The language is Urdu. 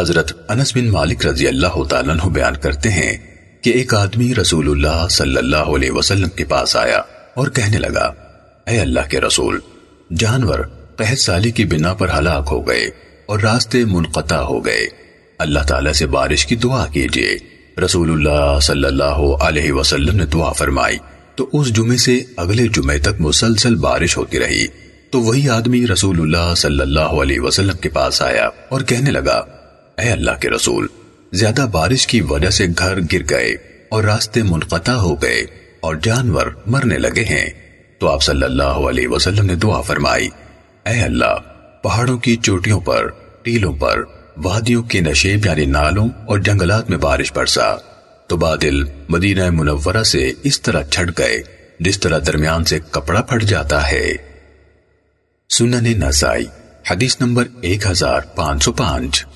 حضرت انس بن مالک رضی اللہ تعالیٰ عنہ بیان کرتے ہیں کہ ایک آدمی رسول اللہ صلی اللہ علیہ وسلم کے پاس آیا اور کہنے لگا، اے اللہ کے رسول، جانور قحط سالی کی بنا پر ہلاک ہو گئے اور راستے منقطع ہو گئے۔ اللہ تعالیٰ سے بارش کی دعا کیجیے۔ رسول اللہ صلی اللہ علیہ وسلم نے دعا فرمائی۔ تو اس جمعے سے اگلے جمعے تک مسلسل بارش ہوتی رہی۔ تو وہی آدمی رسول اللہ صلی اللہ علیہ وسلم کے پاس آیا اور کہنے لگا اے اللہ کے رسول، زیادہ بارش کی وجہ سے گھر گر گئے اور راستے منقطع ہو گئے اور جانور مرنے لگے ہیں۔ تو آپ صلی اللہ علیہ وسلم نے دعا فرمائی، اے اللہ، پہاڑوں کی چوٹیوں پر، ٹیلوں پر، وادیوں کے نشیب یعنی نالوں اور جنگلات میں بارش برسا۔ تو بادل مدینہ منورہ سے اس طرح چھٹ گئے، جس طرح درمیان سے کپڑا پھٹ جاتا ہے۔ سنن نسائی، حدیث نمبر ایک ہزار پانچ سو پانچ۔